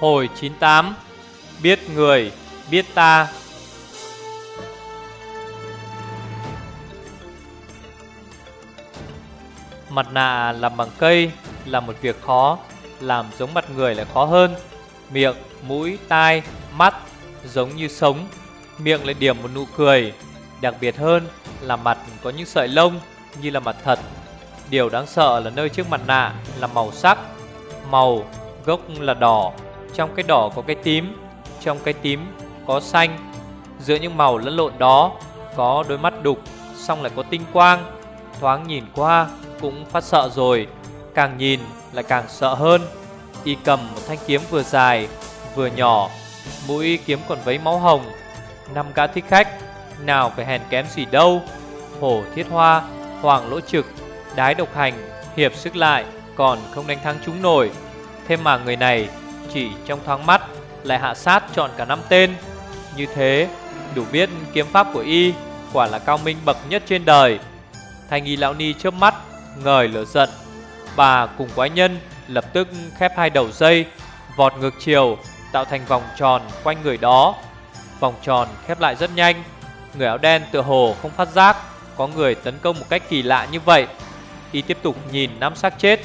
Hồi 98 Biết người, biết ta. Mặt nạ làm bằng cây là một việc khó Làm giống mặt người lại khó hơn. Miệng, mũi, tai, mắt giống như sống. Miệng lại điểm một nụ cười Đặc biệt hơn là mặt có những sợi lông như là mặt thật. Điều đáng sợ là nơi chiếc mặt nạ là màu sắc Màu gốc là đỏ. Trong cái đỏ có cái tím, Trong cái tím có xanh. Giữa những màu lẫn lộn đó Có đôi mắt đục, Xong lại có tinh quang. Thoáng nhìn qua cũng phát sợ rồi, Càng nhìn lại càng sợ hơn. Y cầm một thanh kiếm vừa dài, Vừa nhỏ, Mũi kiếm còn vấy máu hồng. Năm gã thích khách, Nào phải hèn kém gì đâu. Hổ, thiết hoa, Hoàng, lỗ trực, Đái độc hành, Hiệp sức lại, Còn không đánh thắng chúng nổi. Thêm mà người này chỉ trong thoáng mắt, Lại hạ sát chọn cả năm tên. Như thế, Đủ biết kiếm pháp của y Quả là cao minh bậc nhất trên đời. Thanh nghi lão ni chớp mắt, Ngời lửa giận. Bà cùng quái nhân lập tức khép hai đầu dây, Vọt ngược chiều, Tạo thành vòng tròn quanh người đó. Vòng tròn khép lại rất nhanh, Người áo đen tựa hồ không phát giác Có người tấn công một cách kỳ lạ như vậy. Y tiếp tục nhìn nắm xác chết,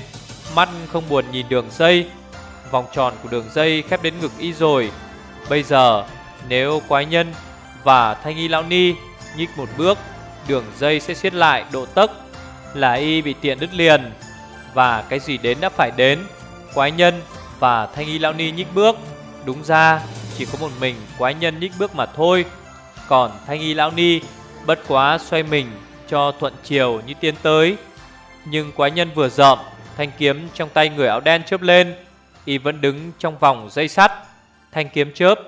Mắt không buồn nhìn đường dây Vòng tròn của đường dây khép đến ngực y rồi. Bây giờ, nếu quái nhân và thanh y lão ni nhích một bước, Đường dây sẽ xiết lại độ tấc Là y bị tiện đứt liền. Và cái gì đến đã phải đến. Quái nhân và thanh y lão ni nhích bước. Đúng ra, chỉ có một mình quái nhân nhích bước mà thôi. Còn thanh y lão ni bất quá xoay mình cho thuận chiều như tiến tới. Nhưng quái nhân vừa dợm Thanh kiếm trong tay người áo đen chớp lên. Y vẫn đứng trong vòng dây sắt. Thanh kiếm chớp,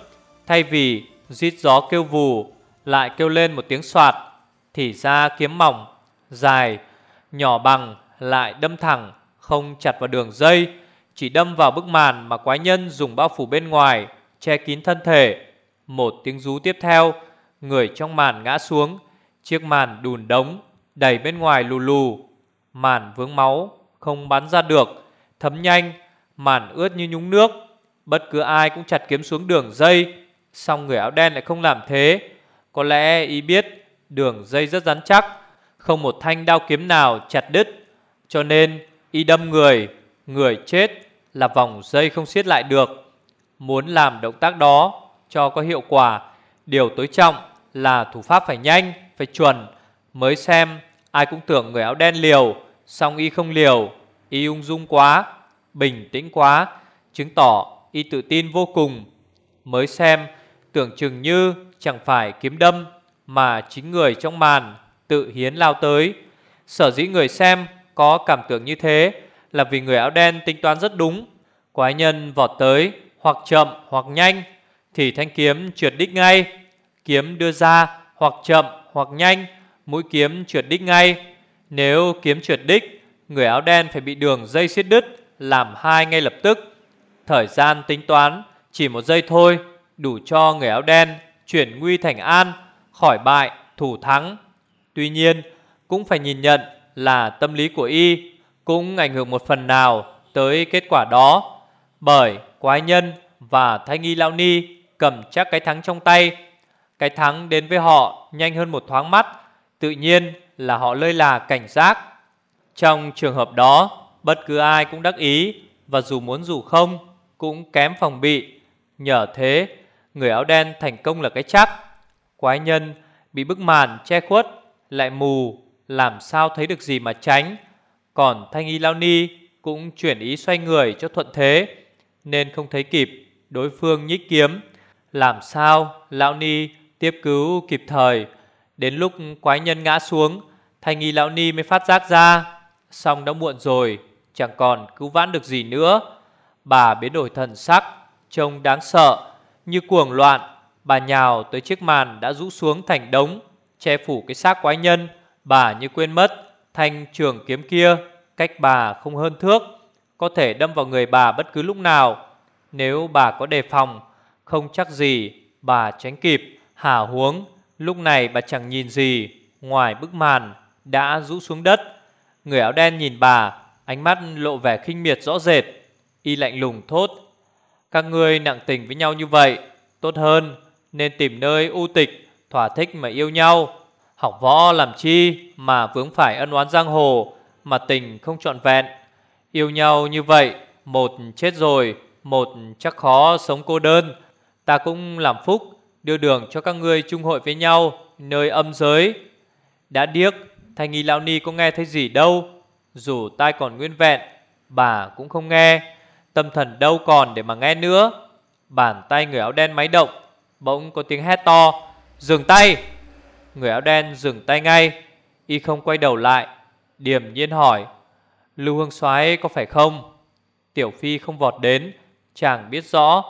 Thay vì rít gió kêu vù, Lại kêu lên một tiếng soạt, Thì ra kiếm mỏng, Dài, Nhỏ bằng, Lại đâm thẳng, Không chặt vào đường dây, Chỉ đâm vào bức màn mà quái nhân dùng bao phủ bên ngoài, Che kín thân thể. Một tiếng rú tiếp theo, Người trong màn ngã xuống, Chiếc màn đùn đống Đẩy bên ngoài lù lù. Màn vướng máu, Không bắn ra được, Thấm nhanh Màn ướt như nhúng nước. Bất cứ ai cũng chặt kiếm xuống đường dây song người áo đen lại không làm thế. Có lẽ ý biết Đường dây rất rắn chắc Không một thanh đao kiếm nào chặt đứt. Cho nên y đâm người Người chết là vòng dây không siết lại được. Muốn làm động tác đó cho có hiệu quả Điều tối trọng là thủ pháp phải nhanh, phải chuẩn. Mới xem ai cũng tưởng người áo đen liều song y không liều Y ung dung quá, bình tĩnh quá, Chứng tỏ y tự tin vô cùng, Mới xem tưởng chừng như chẳng phải kiếm đâm Mà chính người trong màn tự hiến lao tới. Sở dĩ người xem có cảm tưởng như thế Là vì người áo đen tính toán rất đúng. Quái nhân vọt tới, hoặc chậm hoặc nhanh, Thì thanh kiếm trượt đích ngay. Kiếm đưa ra, hoặc chậm hoặc nhanh, Mũi kiếm trượt đích ngay. Nếu kiếm trượt đích, Người áo đen phải bị đường dây xiết đứt. Làm hai ngay lập tức. Thời gian tính toán, Chỉ một giây thôi, Đủ cho người áo đen Chuyển nguy thành an Khỏi bại thủ thắng. Tuy nhiên, cũng phải nhìn nhận Là tâm lý của y Cũng ảnh hưởng một phần nào Tới kết quả đó, Bởi quái nhân và thanh nghi lão ni Cầm chắc cái thắng trong tay. Cái thắng đến với họ nhanh hơn một thoáng mắt, Tự nhiên là họ lơi là cảnh giác. Trong trường hợp đó Bất cứ ai cũng đắc ý, Và dù muốn dù không, Cũng kém phòng bị. Nhờ thế, Người áo đen thành công là cái chắc. Quái nhân bị bức màn che khuất, Lại mù, Làm sao thấy được gì mà tránh. Còn thanh y lao ni Cũng chuyển ý xoay người cho thuận thế, Nên không thấy kịp Đối phương nhích kiếm. Làm sao lão ni tiếp cứu kịp thời? Đến lúc quái nhân ngã xuống, Thanh y lão ni mới phát giác ra, Xong đã muộn rồi. Chẳng còn cứu vãn được gì nữa. Bà biến đổi thần sắc, Trông đáng sợ. Như cuồng loạn, Bà nhào tới chiếc màn đã rũ xuống thành đống, Che phủ cái xác quái nhân. Bà như quên mất Thanh trường kiếm kia, Cách bà không hơn thước, Có thể đâm vào người bà bất cứ lúc nào. Nếu bà có đề phòng, Không chắc gì bà tránh kịp Hả huống. Lúc này bà chẳng nhìn gì, Ngoài bức màn đã rũ xuống đất. Người áo đen nhìn bà Ánh mắt lộ vẻ khinh miệt rõ rệt, Y lạnh lùng thốt, Các ngươi nặng tình với nhau như vậy, Tốt hơn nên tìm nơi u tịch, Thỏa thích mà yêu nhau. Học võ làm chi mà vướng phải ân oán giang hồ Mà tình không trọn vẹn. Yêu nhau như vậy, Một chết rồi, Một chắc khó sống cô đơn. Ta cũng làm phúc, Đưa đường cho các ngươi chung hội với nhau, Nơi âm giới. Đã điếc, Thanh nghi lão ni có nghe thấy gì đâu? Dù tai còn nguyên vẹn, Bà cũng không nghe. Tâm thần đâu còn để mà nghe nữa. Bàn tay người áo đen máy động, Bỗng có tiếng hét to, Dừng tay! Người áo đen dừng tay ngay, Y không quay đầu lại, Điềm nhiên hỏi, Lưu Hương soái có phải không? Tiểu Phi không vọt đến, Chàng biết rõ,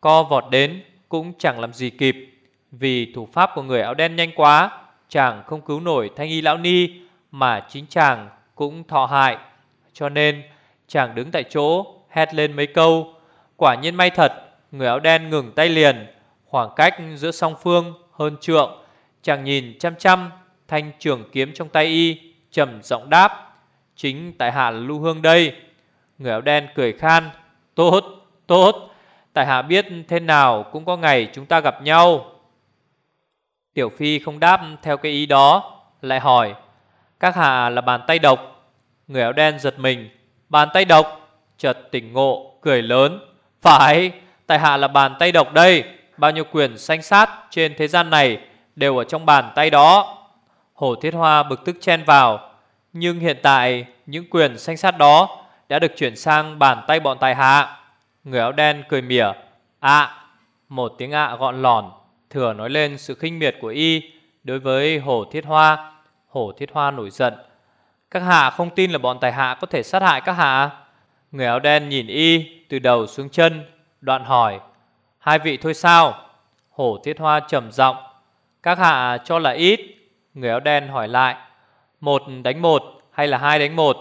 Co vọt đến cũng chẳng làm gì kịp. Vì thủ pháp của người áo đen nhanh quá, Chàng không cứu nổi thanh y lão ni Mà chính chàng cũng thọ hại. Cho nên chàng đứng tại chỗ Hét lên mấy câu. Quả nhiên may thật Người áo đen ngừng tay liền. Khoảng cách giữa song phương hơn trượng Chàng nhìn chăm chăm Thanh trường kiếm trong tay y trầm giọng đáp Chính tại hạ lưu hương đây. Người áo đen cười khan Tốt, tốt Tại hạ biết thế nào cũng có ngày chúng ta gặp nhau. Tiểu Phi không đáp theo cái ý đó Lại hỏi các hạ là bàn tay độc. Người áo đen giật mình. Bàn tay độc. Chợt tỉnh ngộ, cười lớn. Phải, Tại hạ là bàn tay độc đây. Bao nhiêu quyền sanh sát trên thế gian này Đều ở trong bàn tay đó. Hổ Thiết Hoa bực tức chen vào. Nhưng hiện tại, những quyền sanh sát đó Đã được chuyển sang bàn tay bọn tài hạ. Người áo đen cười mỉa. Ạ Một tiếng ạ gọn lòn. Thừa nói lên sự khinh miệt của y Đối với Hổ Thiết Hoa. Hổ Thiết Hoa nổi giận. Các hạ không tin là bọn tài hạ có thể sát hại các hạ? Người áo đen nhìn y Từ đầu xuống chân, Đoạn hỏi, Hai vị thôi sao? Hổ Thiết Hoa trầm giọng, Các hạ cho là ít. Người áo đen hỏi lại, Một đánh một hay là hai đánh một?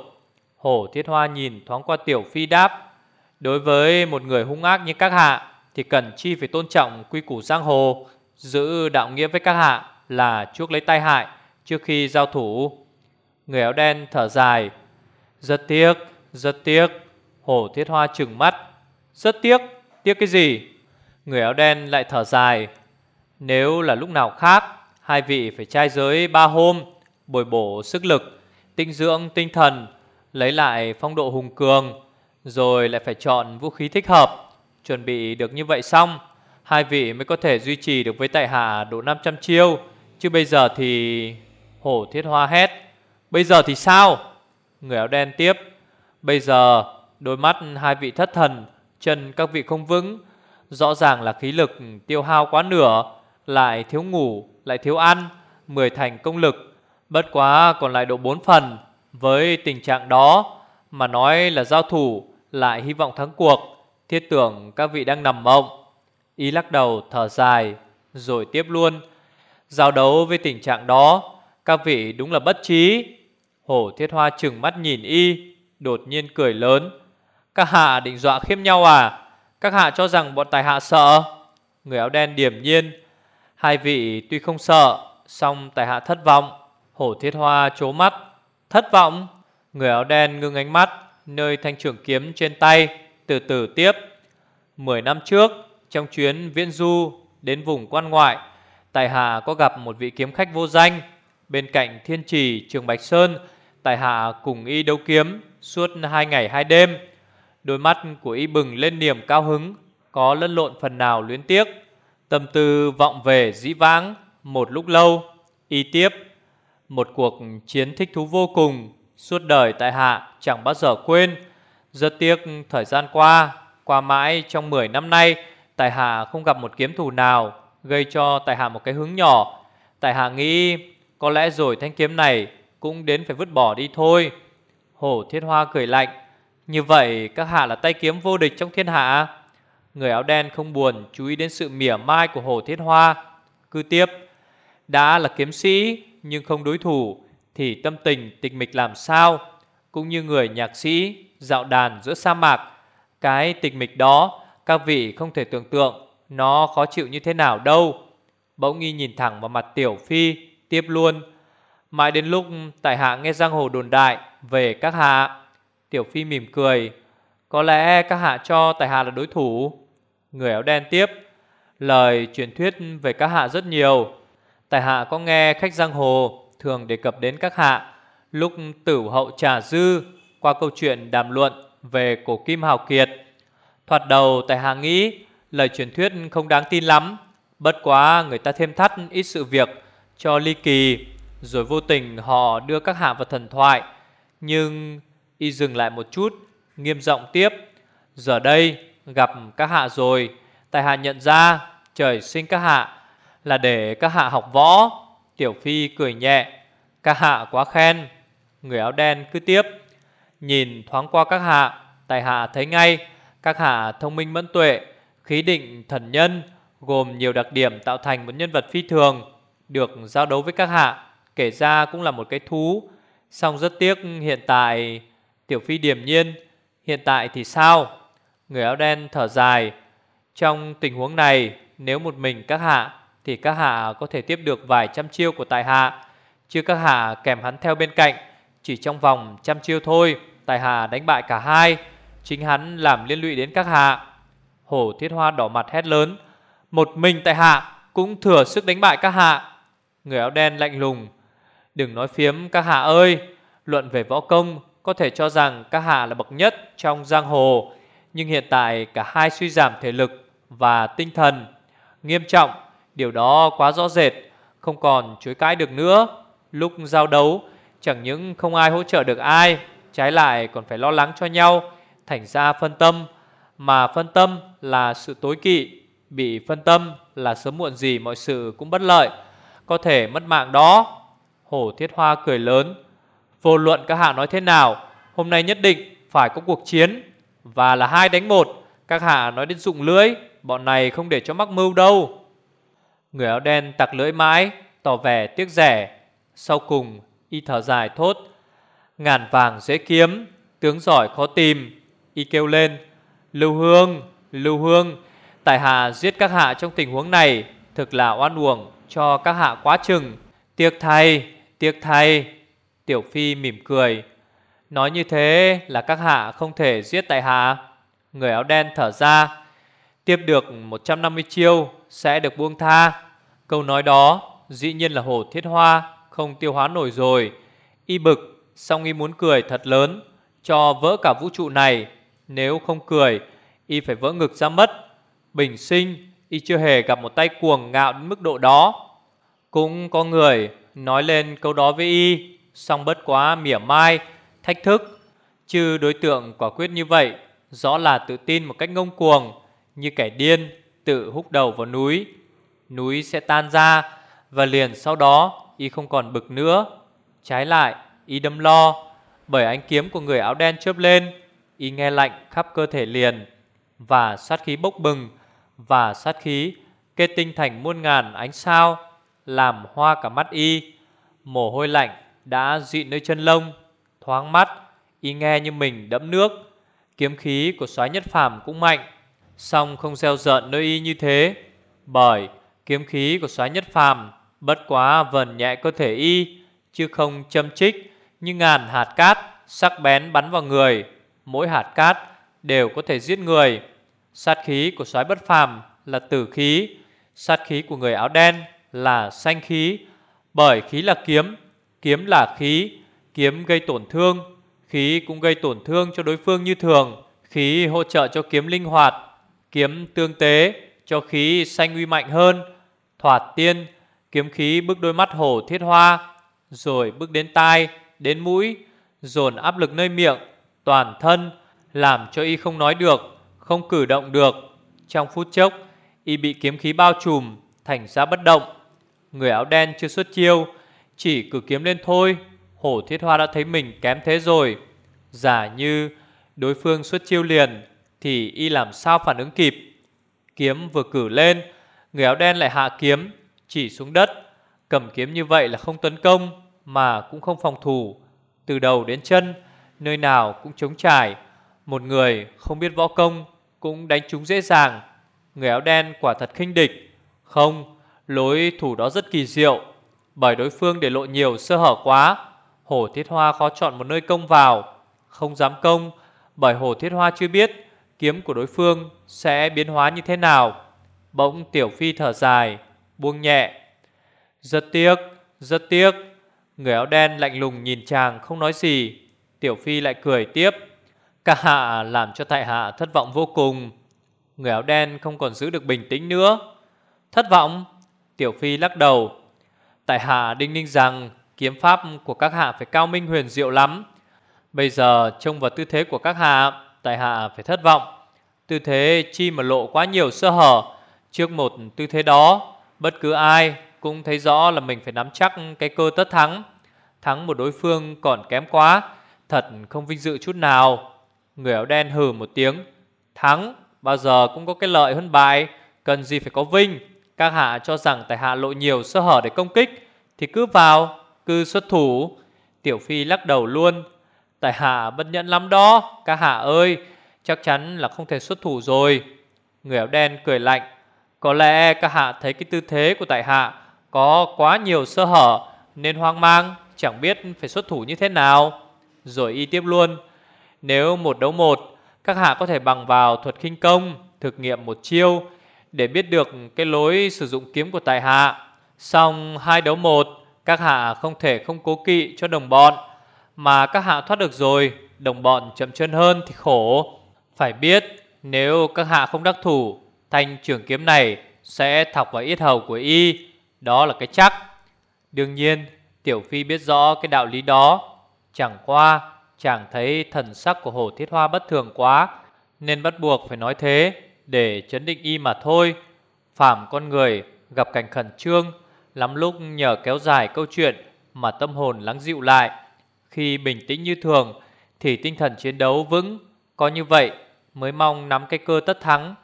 Hổ Thiết Hoa nhìn thoáng qua Tiểu Phi đáp, Đối với một người hung ác như các hạ Thì cần chi phải tôn trọng quy củ giang hồ, Giữ đạo nghĩa với các hạ Là chuốc lấy tai hại. Trước khi giao thủ. Người áo đen thở dài. Rất tiếc, rất tiếc. Hổ Thiết Hoa trừng mắt. Rất tiếc, tiếc cái gì? Người áo đen lại thở dài. Nếu là lúc nào khác Hai vị phải trai giới ba hôm Bồi bổ sức lực Tinh dưỡng tinh thần Lấy lại phong độ hùng cường Rồi lại phải chọn vũ khí thích hợp. Chuẩn bị được như vậy xong Hai vị mới có thể duy trì được với tại hạ độ 500 chiêu. Chứ bây giờ thì... Hổ thiết hoa hét. Bây giờ thì sao? Người áo đen tiếp. Bây giờ, đôi mắt hai vị thất thần, Chân các vị không vững. Rõ ràng là khí lực tiêu hao quá nửa, Lại thiếu ngủ, Lại thiếu ăn, Mười thành công lực. Bất quá còn lại độ bốn phần. Với tình trạng đó, Mà nói là giao thủ, Lại hy vọng thắng cuộc, Thiết tưởng các vị đang nằm mộng. Ý lắc đầu, thở dài, Rồi tiếp luôn. Giao đấu với tình trạng đó các vị đúng là bất trí. Hổ thiết hoa trừng mắt nhìn y, Đột nhiên cười lớn. Các hạ định dọa khiêm nhau à? Các hạ cho rằng bọn tài hạ sợ. Người áo đen điềm nhiên. Hai vị tuy không sợ, song tài hạ thất vọng. Hổ thiết hoa chố mắt. Thất vọng? Người áo đen ngưng ánh mắt, Nơi thanh trưởng kiếm trên tay, Từ từ tiếp. Mười năm trước, Trong chuyến viễn du Đến vùng quan ngoại, Tài hạ có gặp một vị kiếm khách vô danh. Bên cạnh thiên trì, trường Bạch Sơn Tài hạ cùng y đấu kiếm Suốt hai ngày hai đêm, Đôi mắt của y bừng lên niềm cao hứng, Có lẫn lộn phần nào luyến tiếc. Tâm tư vọng về dĩ vãng, Một lúc lâu, Y tiếp, Một cuộc chiến thích thú vô cùng, Suốt đời tại hạ chẳng bao giờ quên. Rất tiếc thời gian qua Qua mãi trong 10 năm nay, Tại hạ không gặp một kiếm thủ nào Gây cho tại hạ một cái hướng nhỏ. Tại hạ nghĩ có lẽ rồi thanh kiếm này Cũng đến phải vứt bỏ đi thôi. Hổ thiết hoa cười lạnh, như vậy các hạ là tay kiếm vô địch trong thiên hạ à? Người áo đen không buồn chú ý đến sự mỉa mai của Hổ Thiết Hoa. Cứ tiếp, Đã là kiếm sĩ nhưng không đối thủ Thì tâm tình tịch mịch làm sao? Cũng như người nhạc sĩ dạo đàn giữa sa mạc, Cái tịch mịch đó các vị không thể tưởng tượng Nó khó chịu như thế nào đâu. Bỗng nghi nhìn thẳng vào mặt Tiểu Phi Tiếp luôn. Mãi đến lúc tại hạ nghe giang hồ đồn đại Về các hạ, Tiểu Phi mỉm cười. Có lẽ các hạ cho tài hạ là đối thủ. Người áo đen tiếp, Lời truyền thuyết về các hạ rất nhiều. Tại hạ có nghe khách giang hồ Thường đề cập đến các hạ. Lúc tử hậu trà dư, Qua câu chuyện đàm luận Về cổ kim hào kiệt. Thoạt đầu tại hạ nghĩ Lời truyền thuyết không đáng tin lắm. Bất quá người ta thêm thắt ít sự việc cho ly kỳ, Rồi vô tình họ đưa các hạ vào thần thoại. Nhưng y dừng lại một chút, Nghiêm giọng tiếp, Giờ đây gặp các hạ rồi. Tại hạ nhận ra trời sinh các hạ Là để các hạ học võ. Tiểu Phi cười nhẹ, Các hạ quá khen. Người áo đen cứ tiếp, Nhìn thoáng qua các hạ, Tại hạ thấy ngay Các hạ thông minh mẫn tuệ, Khí định thần nhân, Gồm nhiều đặc điểm tạo thành một nhân vật phi thường. Được giao đấu với các hạ. Kể ra cũng là một cái thú. Song rất tiếc, hiện tại Tiểu Phi điềm nhiên, Hiện tại thì sao? Người áo đen thở dài. Trong tình huống này, Nếu một mình các hạ, Thì các hạ có thể tiếp được vài trăm chiêu của tại hạ. Chứ các hạ kèm hắn theo bên cạnh, Chỉ trong vòng trăm chiêu thôi, Tại hạ đánh bại cả hai. Chính hắn làm liên lụy đến các hạ. Hổ thiết hoa đỏ mặt hét lớn. Một mình tại hạ Cũng thừa sức đánh bại các hạ. Người áo đen lạnh lùng, Đừng nói phiếm các hạ ơi! Luận về võ công, Có thể cho rằng các hạ là bậc nhất trong giang hồ, Nhưng hiện tại cả hai suy giảm thể lực Và tinh thần. Nghiêm trọng, Điều đó quá rõ rệt, Không còn chối cãi được nữa. Lúc giao đấu, Chẳng những không ai hỗ trợ được ai, Trái lại còn phải lo lắng cho nhau, Thành ra phân tâm. Mà phân tâm là sự tối kỵ, Bị phân tâm là sớm muộn gì mọi sự cũng bất lợi. Có thể mất mạng đó. Hổ thiết hoa cười lớn. Vô luận các hạ nói thế nào Hôm nay nhất định phải có cuộc chiến. Và là hai đánh một Các hạ nói đến dụng lưỡi Bọn này không để cho mắc mưu đâu. Người áo đen tặc lưỡi mãi Tỏ vẻ tiếc rẻ. Sau cùng y thở dài thốt Ngàn vàng dễ kiếm Tướng giỏi khó tìm. Y kêu lên Lưu Hương, Lưu Hương Tại hạ giết các hạ trong tình huống này Thực là oan uổng cho các hạ quá chừng. Tiếc thay, tiếc thay Tiểu Phi mỉm cười. Nói như thế là các hạ không thể giết tại hạ. Người áo đen thở ra. Tiếp được 150 chiêu Sẽ được buông tha. Câu nói đó dĩ nhiên là hổ thiết hoa Không tiêu hóa nổi rồi. Y bực song y muốn cười thật lớn Cho vỡ cả vũ trụ này. Nếu không cười Y phải vỡ ngực ra mất. Bình sinh Y chưa hề gặp một tay cuồng ngạo đến mức độ đó. Cũng có người nói lên câu đó với Y, song bất quá mỉa mai, Thách thức. Chứ đối tượng quả quyết như vậy, Rõ là tự tin một cách ngông cuồng, Như kẻ điên tự húc đầu vào núi. Núi sẽ tan ra, Và liền sau đó Y không còn bực nữa. Trái lại, Y đâm lo, Bởi ánh kiếm của người áo đen chớp lên, Y nghe lạnh khắp cơ thể liền, Và sát khí bốc bừng, Và sát khí kết tinh thành muôn ngàn ánh sao. Làm hoa cả mắt Y. Mồ hôi lạnh đã dị nơi chân lông, Thoáng mắt, Y nghe như mình đẫm nước. Kiếm khí của soái nhất phàm cũng mạnh, song không gieo giận nơi y như thế, Bởi kiếm khí của soái nhất phàm Bất quá vần nhẹ cơ thể y, Chứ không châm trích Như ngàn hạt cát Sắc bén bắn vào người. Mỗi hạt cát đều có thể giết người. Sát khí của soái bất phàm là tử khí, Sát khí của người áo đen là xanh khí, Bởi khí là kiếm Kiếm là khí, Kiếm gây tổn thương, Khí cũng gây tổn thương cho đối phương như thường, Khí hỗ trợ cho kiếm linh hoạt, Kiếm tương tế cho khí xanh uy mạnh hơn, Thoạt tiên, Kiếm khí bước đôi mắt hổ thiết hoa, Rồi bước đến tai, Đến mũi, Dồn áp lực nơi miệng, Toàn thân, Làm cho y không nói được, Không cử động được. Trong phút chốc, Y bị kiếm khí bao trùm, Thành ra bất động. Người áo đen chưa xuất chiêu, Chỉ cử kiếm lên thôi. Hổ thiết hoa đã thấy mình kém thế rồi. Giả như đối phương xuất chiêu liền, Thì y làm sao phản ứng kịp? Kiếm vừa cử lên, Người áo đen lại hạ kiếm, Chỉ xuống đất. Cầm kiếm như vậy là không tấn công, Mà cũng không phòng thủ. Từ đầu đến chân, Nơi nào cũng chống trải. Một người không biết võ công Cũng đánh chúng dễ dàng. Người áo đen quả thật khinh địch. Không Lối thủ đó rất kỳ diệu Bởi đối phương để lộ nhiều sơ hở quá Hổ Thiết Hoa khó chọn một nơi công vào Không dám công Bởi Hổ Thiết Hoa chưa biết kiếm của đối phương sẽ biến hóa như thế nào. Bỗng Tiểu Phi thở dài, buông nhẹ. Rất tiếc, rất tiếc. Người áo đen lạnh lùng nhìn chàng không nói gì. Tiểu Phi lại cười tiếp. Cả hạ làm cho tại hạ thất vọng vô cùng. Người áo đen không còn giữ được bình tĩnh nữa. Thất vọng? Tiểu Phi lắc đầu. Tại hạ đinh ninh rằng kiếm pháp của các hạ phải cao minh huyền diệu lắm. Bây giờ trông vào tư thế của các hạ, tại hạ phải thất vọng. Tư thế chi mà lộ quá nhiều sơ hở. Trước một tư thế đó, bất cứ ai cũng thấy rõ là mình phải nắm chắc cái cơ tất thắng. Thắng một đối phương còn kém quá, thật không vinh dự chút nào. Người áo đen hừ một tiếng, thắng bao giờ cũng có cái lợi hơn bại, cần gì phải có vinh. Các hạ cho rằng tại hạ lộ nhiều sơ hở để công kích thì cứ vào, cứ xuất thủ. Tiểu Phi lắc đầu luôn, tại hạ bất nhận lắm đó, các hạ ơi, chắc chắn là không thể xuất thủ rồi. Người áo đen cười lạnh, có lẽ các hạ thấy cái tư thế của tại hạ có quá nhiều sơ hở nên hoang mang, chẳng biết phải xuất thủ như thế nào. Rồi y tiếp luôn, nếu một đấu một, các hạ có thể bằng vào thuật khinh công, thực nghiệm một chiêu để biết được cái lối sử dụng kiếm của tại hạ. Xong hai đấu một, các hạ không thể không cố kỵ cho đồng bọn, mà các hạ thoát được rồi, đồng bọn chậm chân hơn thì khổ. Phải biết, nếu các hạ không đắc thủ, thanh trường kiếm này sẽ thọc vào yết hầu của y, đó là cái chắc. Đương nhiên, Tiểu Phi biết rõ cái đạo lý đó, chẳng qua chàng thấy thần sắc của Hồ Thiết Hoa bất thường quá, nên bắt buộc phải nói thế để chấn định y mà thôi. Phạm con người gặp cảnh khẩn trương, lắm lúc nhờ kéo dài câu chuyện mà tâm hồn lắng dịu lại. Khi bình tĩnh như thường thì tinh thần chiến đấu vững, có như vậy mới mong nắm cái cơ tất thắng.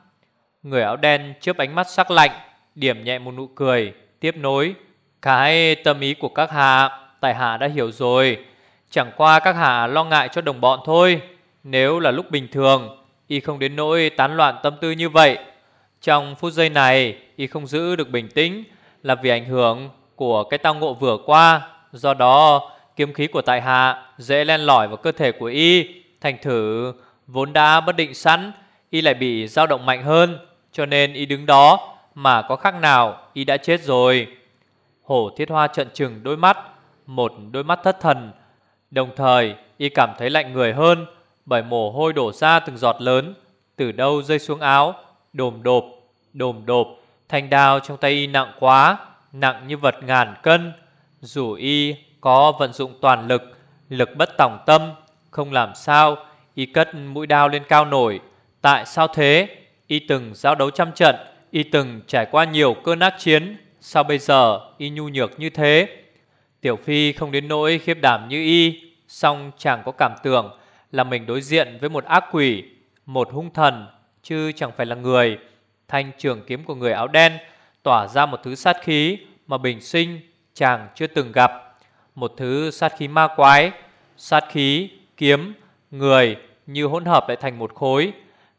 Người áo đen chớp ánh mắt sắc lạnh, điểm nhẹ một nụ cười, tiếp nối. Cái tâm ý của các hạ, tại hạ đã hiểu rồi. Chẳng qua các hạ lo ngại cho đồng bọn thôi. Nếu là lúc bình thường, y không đến nỗi tán loạn tâm tư như vậy. Trong phút giây này, y không giữ được bình tĩnh là vì ảnh hưởng của cái tao ngộ vừa qua. Do đó, kiếm khí của tại hạ dễ len lỏi vào cơ thể của y. Thành thử, vốn đã bất định sẵn, y lại bị dao động mạnh hơn. Cho nên y đứng đó mà có khác nào y đã chết rồi. Hổ thiết hoa trợn trừng đôi mắt, một đôi mắt thất thần. Đồng thời, y cảm thấy lạnh người hơn bởi mồ hôi đổ ra từng giọt lớn, từ đâu rơi xuống áo, đồm đột, đồm đột. Thanh đao trong tay y nặng quá, nặng như vật ngàn cân. Dù y có vận dụng toàn lực, lực bất tòng tâm, không làm sao, y cất mũi đao lên cao nổi. Tại sao thế? Y từng giao đấu trăm trận, y từng trải qua nhiều cơn ác chiến, sao bây giờ y nhu nhược như thế? Tiểu Phi không đến nỗi khiếp đảm như y, song chẳng có cảm tưởng là mình đối diện với một ác quỷ, một hung thần, chứ chẳng phải là người. Thanh trường kiếm của người áo đen tỏa ra một thứ sát khí mà bình sinh chàng chưa từng gặp. Một thứ sát khí ma quái, sát khí, kiếm, người như hỗn hợp lại thành một khối.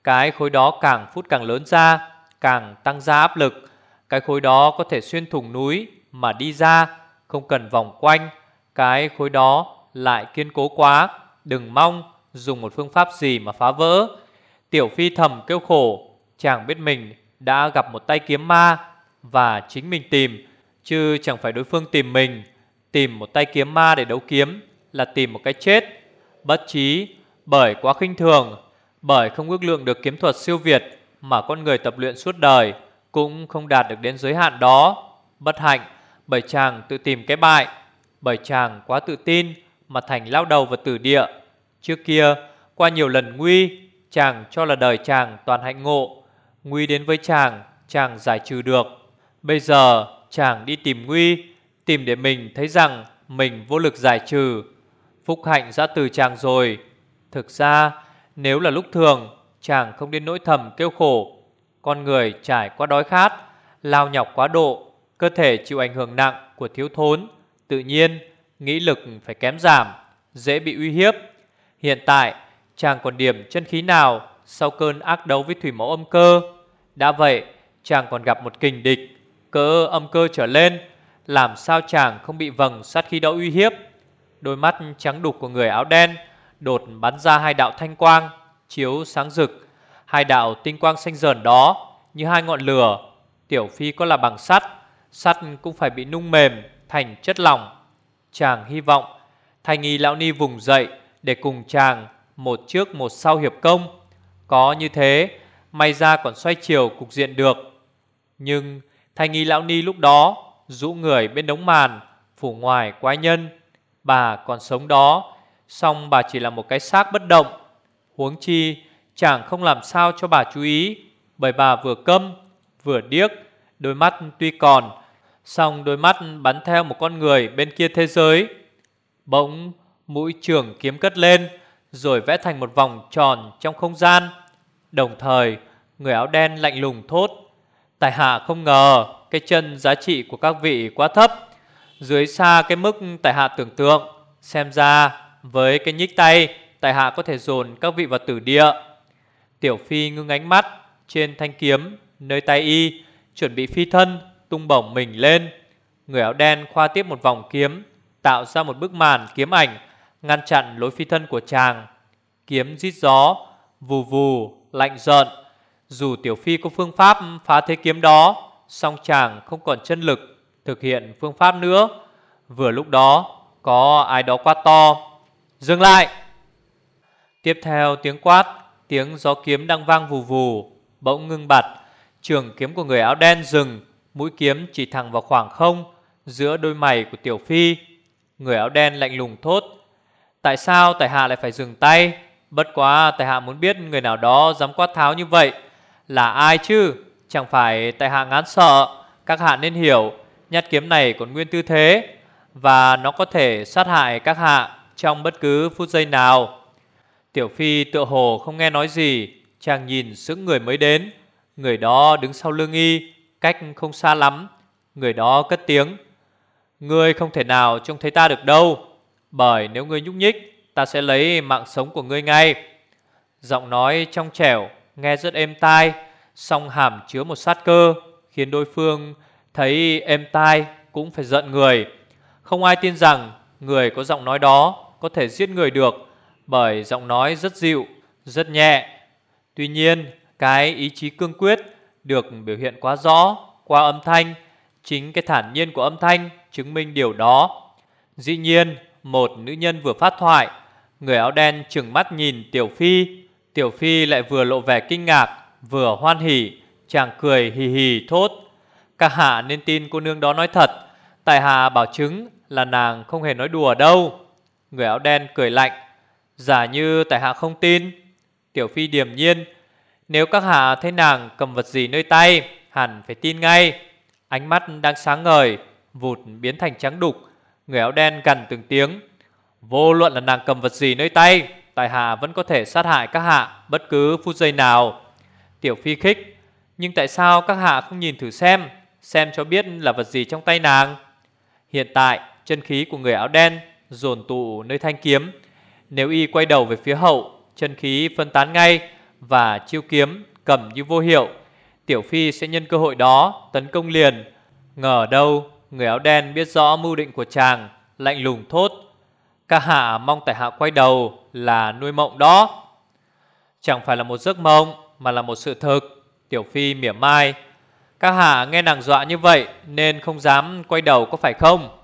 Cái khối đó càng phút càng lớn ra, càng tăng ra áp lực. Cái khối đó có thể xuyên thủng núi mà đi ra, không cần vòng quanh. Cái khối đó lại kiên cố quá, đừng mong dùng một phương pháp gì mà phá vỡ. Tiểu Phi thầm kêu khổ, chàng biết mình đã gặp một tay kiếm ma và chính mình tìm, chứ chẳng phải đối phương tìm mình. Tìm một tay kiếm ma để đấu kiếm là tìm một cái chết. Bất trí bởi quá khinh thường, bởi không ước lượng được kiếm thuật siêu việt mà con người tập luyện suốt đời cũng không đạt được đến giới hạn đó. Bất hạnh bởi chàng tự tìm cái bại, bởi chàng quá tự tin mà thành lao đầu vào tử địa. Trước kia, qua nhiều lần nguy, chàng cho là đời chàng toàn hạnh ngộ. Nguy đến với chàng, chàng giải trừ được. Bây giờ, chàng đi tìm nguy, tìm để mình thấy rằng mình vô lực giải trừ. Phúc hạnh đã từ chàng rồi. Thực ra, nếu là lúc thường, chàng không đến nỗi thầm kêu khổ. Con người trải qua đói khát, lao nhọc quá độ, cơ thể chịu ảnh hưởng nặng của thiếu thốn, tự nhiên nghĩ lực phải kém giảm, dễ bị uy hiếp. Hiện tại, chàng còn điểm chân khí nào sau cơn ác đấu với thủy mẫu âm cơ? Đã vậy, chàng còn gặp một kình địch, cỡ âm cơ trở lên, làm sao chàng không bị vầng sát khí đó uy hiếp? Đôi mắt trắng đục của người áo đen đột bắn ra hai đạo thanh quang, chiếu sáng rực. Hai đạo tinh quang xanh dờn đó Như hai ngọn lửa Tiểu Phi có là bằng sắt Sắt cũng phải bị nung mềm thành chất lỏng Chàng hy vọng Thanh y lão ni vùng dậy để cùng chàng một trước một sau hiệp công. Có như thế, May ra còn xoay chiều cục diện được. Nhưng Thanh nghi lão ni lúc đó Rũ người bên đống màn, Phủ ngoài quái nhân. Bà còn sống đó Xong bà chỉ là một cái xác bất động. Huống chi, Chàng không làm sao cho bà chú ý, Bởi bà vừa câm, vừa điếc, Đôi mắt tuy còn Xong đôi mắt bắn theo một con người bên kia thế giới. Bỗng mũi trường kiếm cất lên Rồi vẽ thành một vòng tròn trong không gian. Đồng thời người áo đen lạnh lùng thốt Tài hạ không ngờ cái chân giá trị của các vị quá thấp Dưới xa cái mức tài hạ tưởng tượng. Xem ra với cái nhích tay Tài hạ có thể dồn các vị vào tử địa. Tiểu Phi ngưng ánh mắt trên thanh kiếm nơi tay y chuẩn bị phi thân tung bổng mình lên. Người áo đen khoa tiếp một vòng kiếm, tạo ra một bức màn kiếm ảnh ngăn chặn lối phi thân của chàng. Kiếm rít gió, vù vù, lạnh giận. Dù Tiểu Phi có phương pháp phá thế kiếm đó, song chàng không còn chân lực thực hiện phương pháp nữa. Vừa lúc đó, có ai đó quát to. Dừng lại! Tiếp theo tiếng quát Tiếng gió kiếm đang vang vù vù Bỗng ngưng bặt Trường kiếm của người áo đen dừng Mũi kiếm chỉ thẳng vào khoảng không Giữa đôi mày của Tiểu Phi Người áo đen lạnh lùng thốt Tại sao Tài Hạ lại phải dừng tay? Bất quá Tài Hạ muốn biết người nào đó dám quát tháo như vậy. Là ai chứ? Chẳng phải Tài Hạ ngán sợ. Các hạ nên hiểu, Nhát kiếm này còn nguyên tư thế. Và nó có thể sát hại các hạ Trong bất cứ phút giây nào. Tiểu Phi tựa hồ không nghe nói gì. Chàng nhìn sững người mới đến. Người đó đứng sau lưng y, Cách không xa lắm. Người đó cất tiếng. Ngươi không thể nào trông thấy ta được đâu. Bởi nếu ngươi nhúc nhích Ta sẽ lấy mạng sống của ngươi ngay Giọng nói trong trẻo Nghe rất êm tai Song hàm chứa một sát cơ Khiến đối phương thấy êm tai Cũng phải giận người Không ai tin rằng Người có giọng nói đó Có thể giết người được bởi giọng nói rất dịu, rất nhẹ. Tuy nhiên, cái ý chí cương quyết được biểu hiện quá rõ qua âm thanh, chính cái thản nhiên của âm thanh chứng minh điều đó. Dĩ nhiên, một nữ nhân vừa phát thoại, người áo đen trừng mắt nhìn Tiểu Phi, Tiểu Phi lại vừa lộ vẻ kinh ngạc, vừa hoan hỉ, chàng cười hì hì thốt: "Các hạ nên tin cô nương đó nói thật, tại hạ bảo chứng là nàng không hề nói đùa đâu." Người áo đen cười lạnh, Giả như tại hạ không tin. Tiểu Phi điềm nhiên. Nếu các hạ thấy nàng cầm vật gì nơi tay Hẳn phải tin ngay. Ánh mắt đang sáng ngời Vụt biến thành trắng đục. Người áo đen gằn từng tiếng. Vô luận là nàng cầm vật gì nơi tay, Tài hạ vẫn có thể sát hại các hạ Bất cứ phút giây nào. Tiểu Phi khích, Nhưng tại sao các hạ không nhìn thử xem Xem cho biết là vật gì trong tay nàng? Hiện tại, chân khí của người áo đen Dồn tụ nơi thanh kiếm. Nếu y quay đầu về phía hậu, Chân khí phân tán ngay Và chiêu kiếm cầm như vô hiệu. Tiểu Phi sẽ nhân cơ hội đó Tấn công liền. Ngờ đâu? Người áo đen biết rõ mưu định của chàng, Lạnh lùng thốt, Ca hạ mong tại hạ quay đầu Là nuôi mộng đó. Chẳng phải là một giấc mộng, Mà là một sự thực, Tiểu Phi mỉa mai. Các hạ nghe nàng dọa như vậy Nên không dám quay đầu có phải không?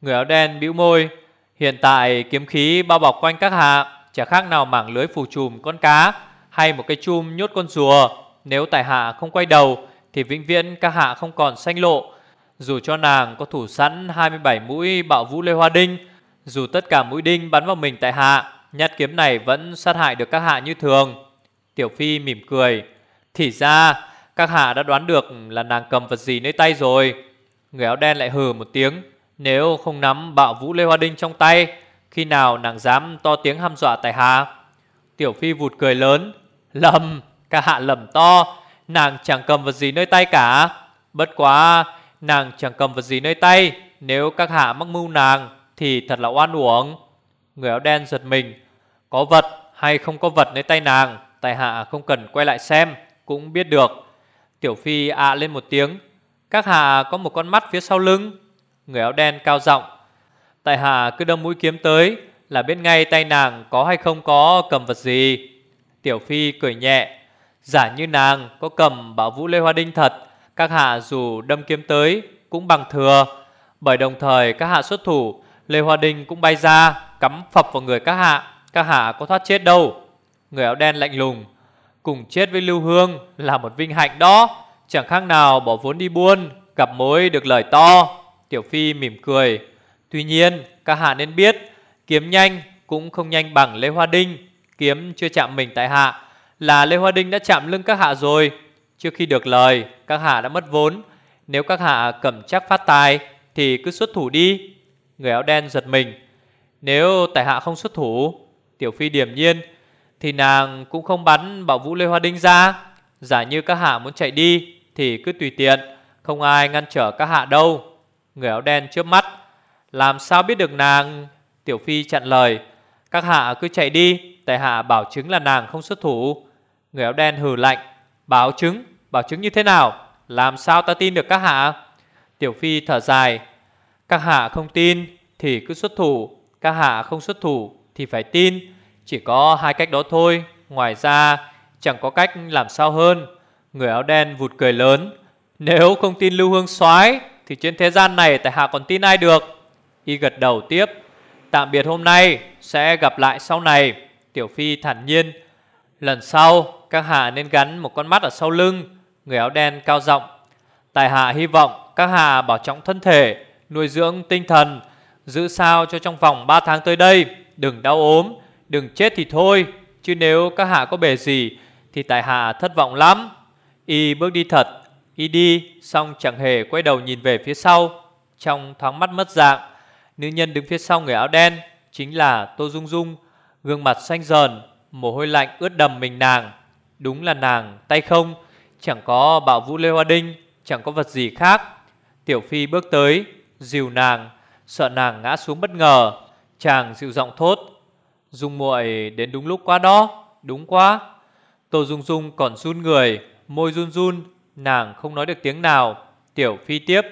Người áo đen bĩu môi. Hiện tại kiếm khí bao bọc quanh các hạ, Chả khác nào mảng lưới phù trùm con cá Hay một cái chum nhốt con rùa. Nếu tại hạ không quay đầu Thì vĩnh viễn các hạ không còn xanh lộ dù cho nàng có thủ sẵn 27 mũi bạo vũ lê hoa đinh, Dù tất cả mũi đinh bắn vào mình tại hạ, Nhát kiếm này vẫn sát hại được các hạ như thường. Tiểu Phi mỉm cười, Thì ra, các hạ đã đoán được là nàng cầm vật gì nơi tay rồi. Người áo đen lại hừ một tiếng, nếu không nắm bạo vũ Lê Hoa Đinh trong tay, Khi nào nàng dám to tiếng hăm dọa tại hạ? Tiểu Phi vụt cười lớn, Lầm, các hạ lầm to, Nàng chẳng cầm vật gì nơi tay cả. Bất quá Nàng chẳng cầm vật gì nơi tay, Nếu các hạ mắc mưu nàng Thì thật là oan uổng. Người áo đen giật mình, Có vật hay không có vật nơi tay nàng Tài hạ không cần quay lại xem, Cũng biết được. Tiểu Phi ạ lên một tiếng, Các hạ có một con mắt phía sau lưng. Người áo đen cao giọng, Tại hạ cứ đâm mũi kiếm tới Là biết ngay tay nàng có hay không có cầm vật gì. Tiểu Phi cười nhẹ, Giả như nàng có cầm bảo vũ Lê Hoa Đinh thật các hạ dù đâm kiếm tới cũng bằng thừa. Bởi đồng thời các hạ xuất thủ, Lê Hoa Đinh cũng bay ra, Cắm phập vào người các hạ. Các hạ có thoát chết đâu? Người áo đen lạnh lùng, Cùng chết với Lưu Hương là một vinh hạnh đó. Chẳng khác nào bỏ vốn đi buôn, Gặp mối được lời to. Tiểu Phi mỉm cười. Tuy nhiên, các hạ nên biết, Kiếm nhanh cũng không nhanh bằng Lê Hoa Đinh. Kiếm chưa chạm mình tại hạ. Là Lê Hoa Đinh đã chạm lưng các hạ rồi Trước khi được lời Các hạ đã mất vốn. Nếu các hạ cầm chắc phát tài Thì cứ xuất thủ đi. Người áo đen giật mình. Nếu tài hạ không xuất thủ Tiểu Phi điểm nhiên Thì nàng cũng không bắn bảo vũ Lê Hoa Đinh ra. Giả như các hạ muốn chạy đi Thì cứ tùy tiện Không ai ngăn trở các hạ đâu. Người áo đen trước mắt. Làm sao biết được nàng? Tiểu Phi chặn lời. Các hạ cứ chạy đi tài hạ bảo chứng là nàng không xuất thủ. Người áo đen hừ lạnh. Bảo chứng, bảo chứng như thế nào? Làm sao ta tin được các hạ? Tiểu Phi thở dài. Các hạ không tin thì cứ xuất thủ. Các hạ không xuất thủ thì phải tin. Chỉ có hai cách đó thôi. Ngoài ra, chẳng có cách làm sao hơn. Người áo đen vụt cười lớn. Nếu không tin Lưu Hương soái, Thì trên thế gian này tại hạ còn tin ai được? Y gật đầu tiếp. Tạm biệt hôm nay, Sẽ gặp lại sau này. Tiểu Phi thản nhiên. Lần sau, các hạ nên gắn một con mắt ở sau lưng. Người áo đen cao giọng, Tài hạ hy vọng các hạ bảo trọng thân thể, Nuôi dưỡng tinh thần, Giữ sao cho trong vòng 3 tháng tới đây. Đừng đau ốm, Đừng chết thì thôi, Chứ nếu các hạ có bề gì Thì tài hạ thất vọng lắm. Y bước đi thật, Y đi, xong chẳng hề quay đầu nhìn về phía sau. Trong thoáng mắt mất dạng, Nữ nhân đứng phía sau người áo đen Chính là Tô Dung Dung, Gương mặt xanh dờn, Mồ hôi lạnh ướt đầm mình nàng. Đúng là nàng tay không Chẳng có bảo vũ lê hoa đinh, Chẳng có vật gì khác. Tiểu Phi bước tới, Dìu nàng, Sợ nàng ngã xuống bất ngờ. Chàng dịu giọng thốt, Dung muội đến đúng lúc quá đó, Đúng quá. Tô Dung Dung còn run người, Môi run run, Nàng không nói được tiếng nào. Tiểu Phi tiếp,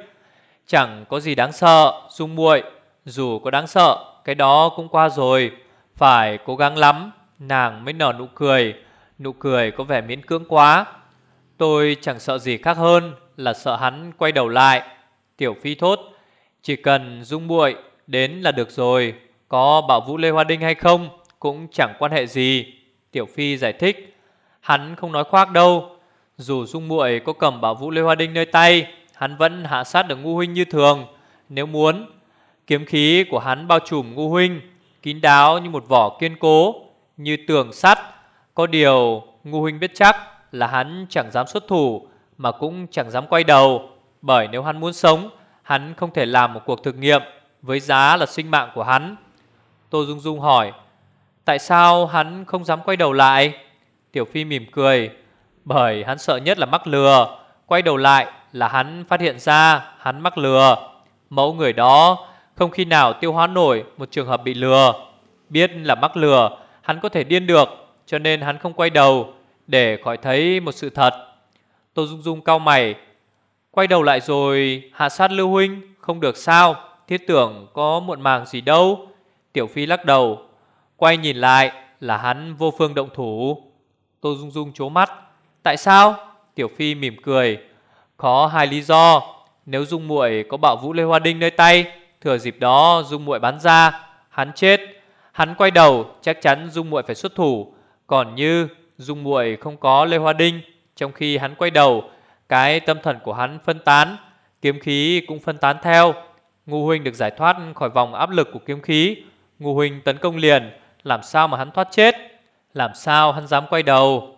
Chẳng có gì đáng sợ, Dung muội, Dù có đáng sợ, Cái đó cũng qua rồi. Phải cố gắng lắm. Nàng mới nở nụ cười Nụ cười có vẻ miễn cưỡng quá. Tôi chẳng sợ gì khác hơn Là sợ hắn quay đầu lại, Tiểu Phi thốt. Chỉ cần dung muội đến là được rồi, Có bảo vũ Lê Hoa Đinh hay không Cũng chẳng quan hệ gì, Tiểu Phi giải thích. Hắn không nói khoác đâu, Dù dung muội có cầm bảo vũ Lê Hoa Đinh nơi tay, Hắn vẫn hạ sát được ngu huynh như thường. Nếu muốn, Kiếm khí của hắn bao trùm ngu huynh, Kín đáo như một vỏ kiên cố, Như tường sắt. Có điều ngu huynh biết chắc là hắn chẳng dám xuất thủ, Mà cũng chẳng dám quay đầu, Bởi nếu hắn muốn sống, Hắn không thể làm một cuộc thực nghiệm Với giá là sinh mạng của hắn. Tô Dung Dung hỏi, Tại sao hắn không dám quay đầu lại? Tiểu Phi mỉm cười, Bởi hắn sợ nhất là mắc lừa, Quay đầu lại là hắn phát hiện ra Hắn mắc lừa. Mẫu người đó không khi nào tiêu hóa nổi Một trường hợp bị lừa. Biết là mắc lừa, Hắn có thể điên được, Cho nên hắn không quay đầu để khỏi thấy một sự thật. Tô Dung Dung cao mày, Quay đầu lại rồi, hạ sát Lưu Huynh, Không được sao, Thiết tưởng có muộn màng gì đâu. Tiểu Phi lắc đầu, Quay nhìn lại là hắn vô phương động thủ. Tô Dung Dung chố mắt, Tại sao? Tiểu Phi mỉm cười, Có hai lý do. Nếu Dung muội có bạo vũ Lê Hoa Đinh nơi tay, Thừa dịp đó Dung muội bắn ra, Hắn chết. Hắn quay đầu, chắc chắn Dung muội phải xuất thủ. Còn như Dung muội không có Lê Hoa Đinh, Trong khi hắn quay đầu, Cái tâm thần của hắn phân tán, Kiếm khí cũng phân tán theo. Ngô huynh được giải thoát khỏi vòng áp lực của kiếm khí. Ngô huynh tấn công liền, Làm sao mà hắn thoát chết? Làm sao hắn dám quay đầu?